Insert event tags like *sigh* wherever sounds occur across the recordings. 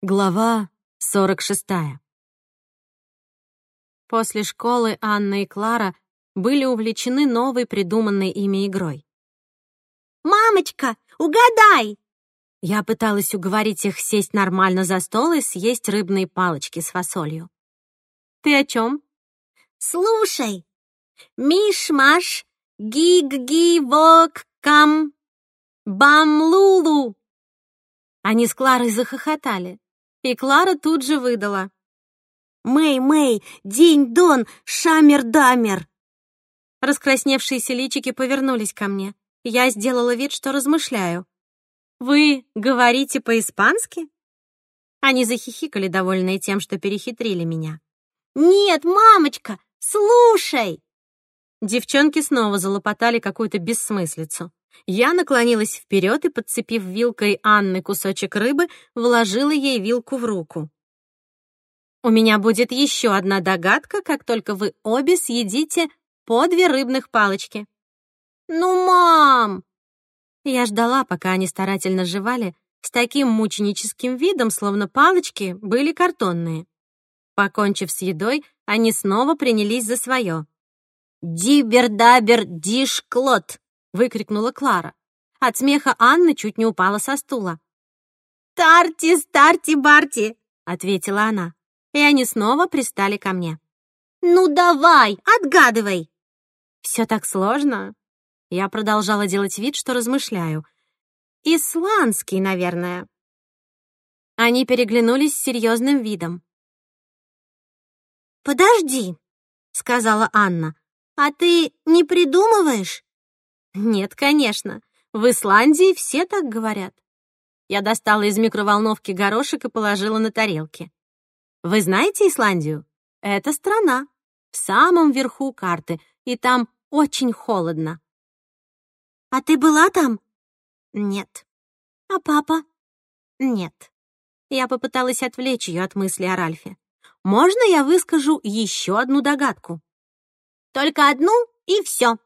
Глава 46. После школы Анна и Клара были увлечены новой придуманной ими игрой. «Мамочка, угадай!» Я пыталась уговорить их сесть нормально за стол и съесть рыбные палочки с фасолью. «Ты о чем? «Слушай! Миш-маш, гиг-ги-вок-кам, бам-лулу!» Они с Кларой захохотали. И Клара тут же выдала. «Мэй-мэй, день-дон, шамер-дамер!» Раскрасневшиеся личики повернулись ко мне. Я сделала вид, что размышляю. «Вы говорите по-испански?» Они захихикали, довольные тем, что перехитрили меня. «Нет, мамочка, слушай!» Девчонки снова залопотали какую-то бессмыслицу. Я наклонилась вперед и, подцепив вилкой Анны кусочек рыбы, вложила ей вилку в руку. «У меня будет еще одна догадка, как только вы обе съедите по две рыбных палочки». «Ну, мам!» Я ждала, пока они старательно жевали, с таким мученическим видом, словно палочки были картонные. Покончив с едой, они снова принялись за свое. «Дибер-дабер диш-клот!» — выкрикнула Клара. От смеха Анна чуть не упала со стула. «Тарти, старти, барти!» — ответила она. И они снова пристали ко мне. «Ну давай, отгадывай!» «Все так сложно?» Я продолжала делать вид, что размышляю. «Исландский, наверное». Они переглянулись с серьезным видом. «Подожди», — сказала Анна. «А ты не придумываешь?» Нет, конечно. В Исландии все так говорят. Я достала из микроволновки горошек и положила на тарелки. Вы знаете Исландию? Это страна. В самом верху карты, и там очень холодно. А ты была там? Нет. А папа? Нет. Я попыталась отвлечь ее от мысли о Ральфе. Можно я выскажу еще одну догадку? Только одну и все.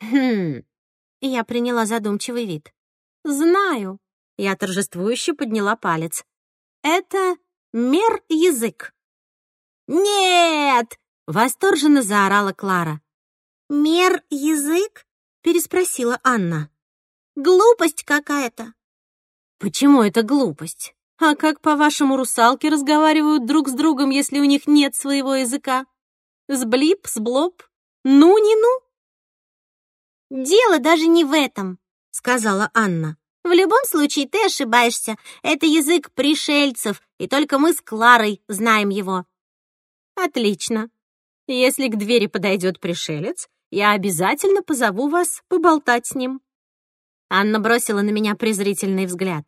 Хм, я приняла задумчивый вид. «Знаю». Я торжествующе подняла палец. «Это мер-язык». «Нет!» — восторженно заорала Клара. «Мер-язык?» — переспросила Анна. «Глупость какая-то». «Почему это глупость? А как, по-вашему, русалки разговаривают друг с другом, если у них нет своего языка? Сблип, сблоп? Ну не ну?» «Дело даже не в этом», — сказала Анна. «В любом случае ты ошибаешься. Это язык пришельцев, и только мы с Кларой знаем его». «Отлично. Если к двери подойдет пришелец, я обязательно позову вас поболтать с ним». Анна бросила на меня презрительный взгляд.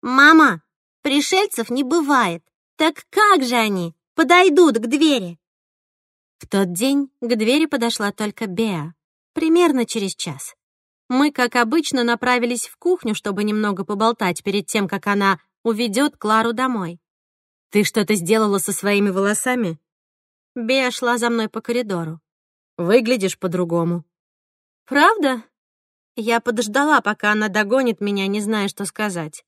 «Мама, пришельцев не бывает. Так как же они подойдут к двери?» В тот день к двери подошла только Беа, Примерно через час. Мы, как обычно, направились в кухню, чтобы немного поболтать перед тем, как она уведет Клару домой. «Ты что-то сделала со своими волосами?» Беа шла за мной по коридору. «Выглядишь по-другому». «Правда?» Я подождала, пока она догонит меня, не зная, что сказать.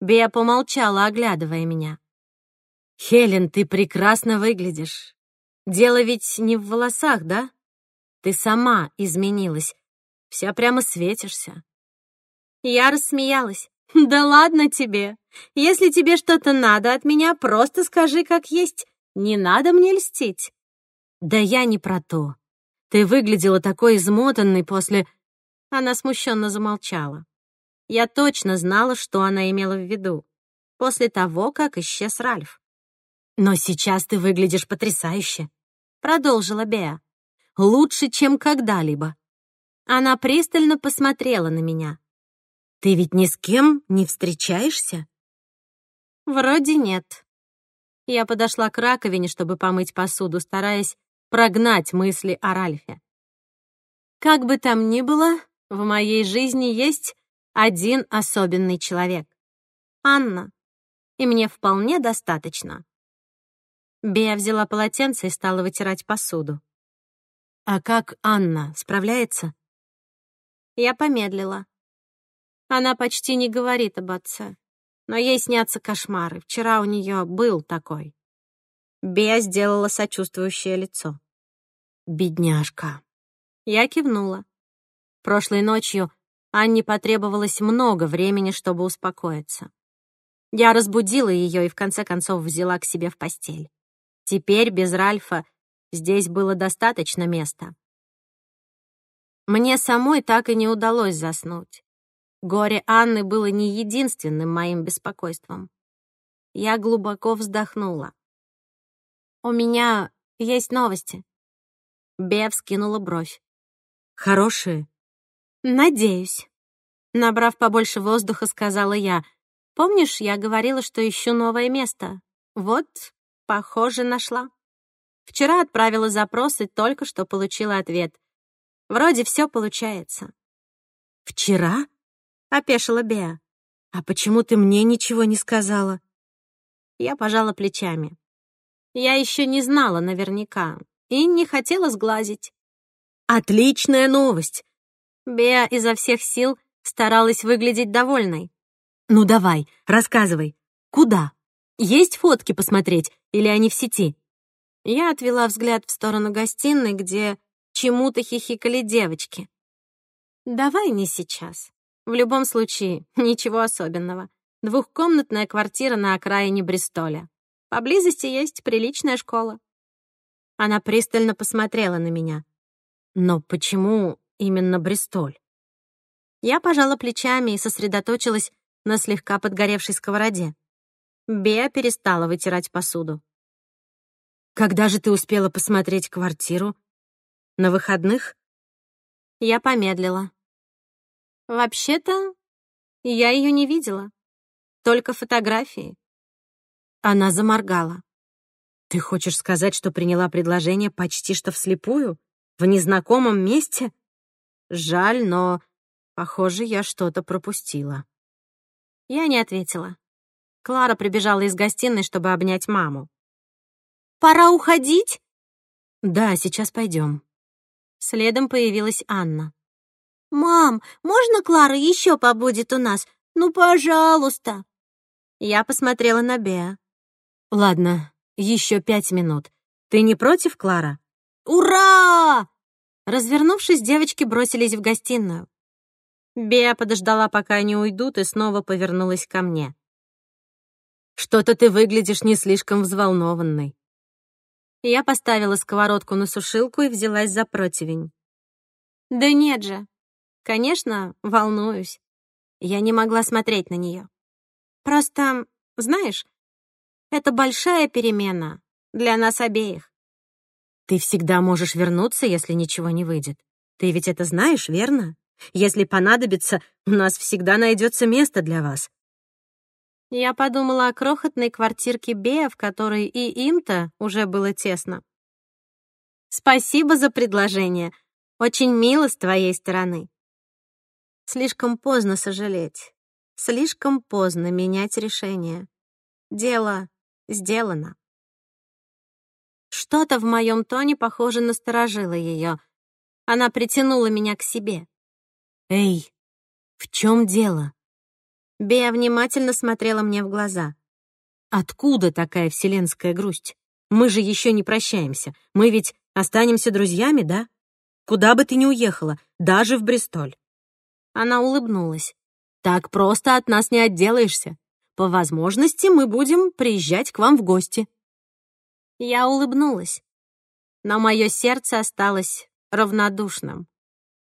Беа помолчала, оглядывая меня. «Хелен, ты прекрасно выглядишь. Дело ведь не в волосах, да?» Ты сама изменилась. Вся прямо светишься. Я рассмеялась. Да ладно тебе. Если тебе что-то надо от меня, просто скажи, как есть. Не надо мне льстить. Да я не про то. Ты выглядела такой измотанной после... Она смущенно замолчала. Я точно знала, что она имела в виду. После того, как исчез Ральф. «Но сейчас ты выглядишь потрясающе», — продолжила Беа лучше, чем когда-либо. Она пристально посмотрела на меня. «Ты ведь ни с кем не встречаешься?» «Вроде нет». Я подошла к раковине, чтобы помыть посуду, стараясь прогнать мысли о Ральфе. Как бы там ни было, в моей жизни есть один особенный человек — Анна, и мне вполне достаточно. Беа взяла полотенце и стала вытирать посуду. «А как Анна? Справляется?» Я помедлила. Она почти не говорит об отце. Но ей снятся кошмары. Вчера у нее был такой. Беа сделала сочувствующее лицо. «Бедняжка». Я кивнула. Прошлой ночью Анне потребовалось много времени, чтобы успокоиться. Я разбудила ее и в конце концов взяла к себе в постель. Теперь без Ральфа здесь было достаточно места. Мне самой так и не удалось заснуть. Горе Анны было не единственным моим беспокойством. Я глубоко вздохнула. «У меня есть новости». Бев скинула бровь. «Хорошие?» «Надеюсь». Набрав побольше воздуха, сказала я. «Помнишь, я говорила, что ищу новое место? Вот, похоже, нашла. Вчера отправила запрос и только что получила ответ. Вроде все получается». «Вчера?» — опешила Беа. «А почему ты мне ничего не сказала?» Я пожала плечами. Я еще не знала наверняка и не хотела сглазить. «Отличная новость!» Беа изо всех сил старалась выглядеть довольной. «Ну давай, рассказывай. Куда? Есть фотки посмотреть или они в сети?» Я отвела взгляд в сторону гостиной, где чему-то хихикали девочки. «Давай не сейчас. В любом случае, *laughs* ничего особенного. Двухкомнатная квартира на окраине Бристоля. Поблизости есть приличная школа». Она пристально посмотрела на меня. «Но почему именно Бристоль?» Я пожала плечами и сосредоточилась на слегка подгоревшей сковороде. Беа перестала вытирать посуду. «Когда же ты успела посмотреть квартиру? На выходных?» Я помедлила. Вообще-то, я ее не видела. Только фотографии. Она заморгала. Ты хочешь сказать, что приняла предложение почти что вслепую? В незнакомом месте? Жаль, но, похоже, я что-то пропустила. Я не ответила. Клара прибежала из гостиной, чтобы обнять маму. «Пора уходить?» «Да, сейчас пойдем». Следом появилась Анна. «Мам, можно Клара еще побудет у нас? Ну, пожалуйста!» Я посмотрела на Беа. «Ладно, еще пять минут. Ты не против, Клара?» «Ура!» Развернувшись, девочки бросились в гостиную. Беа подождала, пока они уйдут, и снова повернулась ко мне. «Что-то ты выглядишь не слишком взволнованной». Я поставила сковородку на сушилку и взялась за противень. «Да нет же, Конечно, волнуюсь. Я не могла смотреть на нее. Просто, знаешь, это большая перемена для нас обеих. Ты всегда можешь вернуться, если ничего не выйдет. Ты ведь это знаешь, верно? Если понадобится, у нас всегда найдется место для вас. Я подумала о крохотной квартирке Бея, в которой и им-то уже было тесно. Спасибо за предложение. Очень мило с твоей стороны. Слишком поздно сожалеть. Слишком поздно менять решение. Дело сделано. Что-то в моем тоне, похоже, насторожило ее. Она притянула меня к себе. «Эй, в чем дело?» Бея внимательно смотрела мне в глаза. «Откуда такая вселенская грусть? Мы же еще не прощаемся. Мы ведь останемся друзьями, да? Куда бы ты ни уехала, даже в Бристоль. Она улыбнулась. «Так просто от нас не отделаешься. По возможности мы будем приезжать к вам в гости». Я улыбнулась, но мое сердце осталось равнодушным.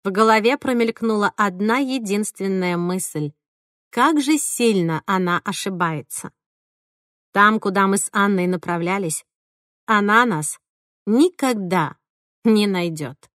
В голове промелькнула одна единственная мысль. Как же сильно она ошибается. Там, куда мы с Анной направлялись, она нас никогда не найдет.